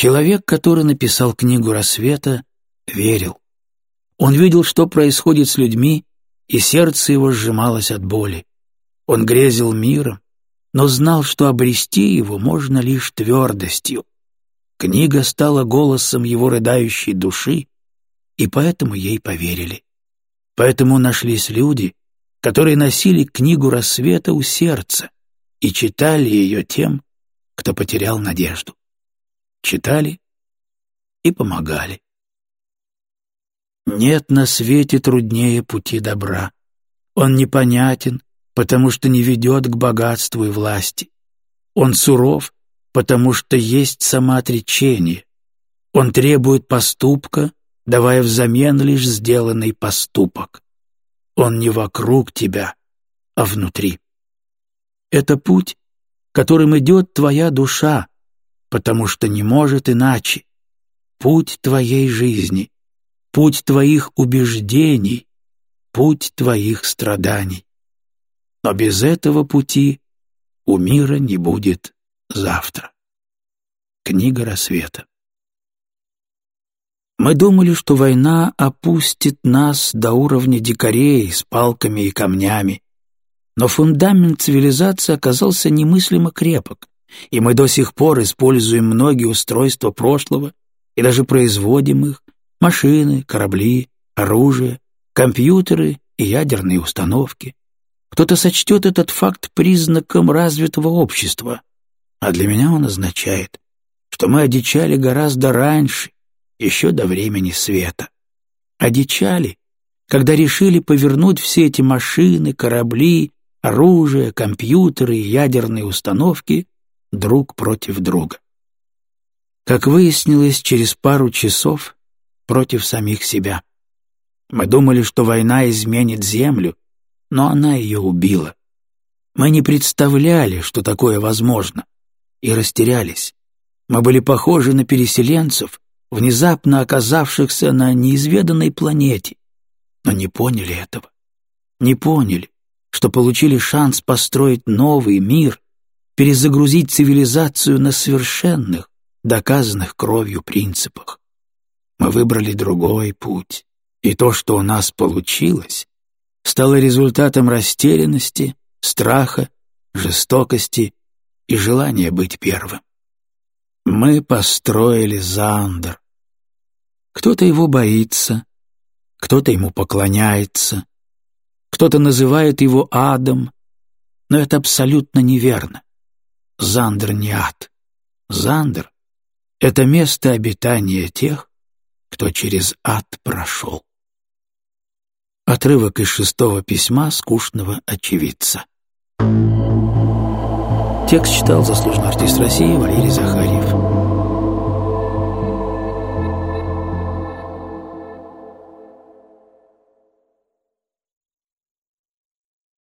Человек, который написал книгу «Рассвета», верил. Он видел, что происходит с людьми, и сердце его сжималось от боли. Он грезил миром, но знал, что обрести его можно лишь твердостью. Книга стала голосом его рыдающей души, и поэтому ей поверили. Поэтому нашлись люди, которые носили книгу рассвета у сердца и читали ее тем, кто потерял надежду. Читали и помогали. Нет на свете труднее пути добра. Он непонятен, потому что не ведет к богатству и власти. Он суров, потому что есть самоотречение. Он требует поступка, давая взамен лишь сделанный поступок. Он не вокруг тебя, а внутри. Это путь, которым идет твоя душа, потому что не может иначе. Путь твоей жизни, путь твоих убеждений, путь твоих страданий. Но без этого пути у мира не будет завтра. Книга рассвета. Мы думали, что война опустит нас до уровня дикарей с палками и камнями, но фундамент цивилизации оказался немыслимо крепок, и мы до сих пор используем многие устройства прошлого и даже производим их — машины, корабли, оружие, компьютеры и ядерные установки. Кто-то сочтет этот факт признаком развитого общества, а для меня он означает, что мы одичали гораздо раньше, еще до времени света. Одичали, когда решили повернуть все эти машины, корабли, оружие, компьютеры и ядерные установки друг против друга. Как выяснилось, через пару часов против самих себя. Мы думали, что война изменит Землю, но она ее убила. Мы не представляли, что такое возможно и растерялись. Мы были похожи на переселенцев, внезапно оказавшихся на неизведанной планете, но не поняли этого. Не поняли, что получили шанс построить новый мир, перезагрузить цивилизацию на совершенных, доказанных кровью принципах. Мы выбрали другой путь, и то, что у нас получилось, стало результатом растерянности, страха, жестокости и желание быть первым. Мы построили Зандер. Кто-то его боится, кто-то ему поклоняется, кто-то называет его адом, но это абсолютно неверно. Зандер не ад. Зандер — это место обитания тех, кто через ад прошел. Отрывок из шестого письма скучного очевидца. Текст читал заслуженный артист России Валерий Захарьев.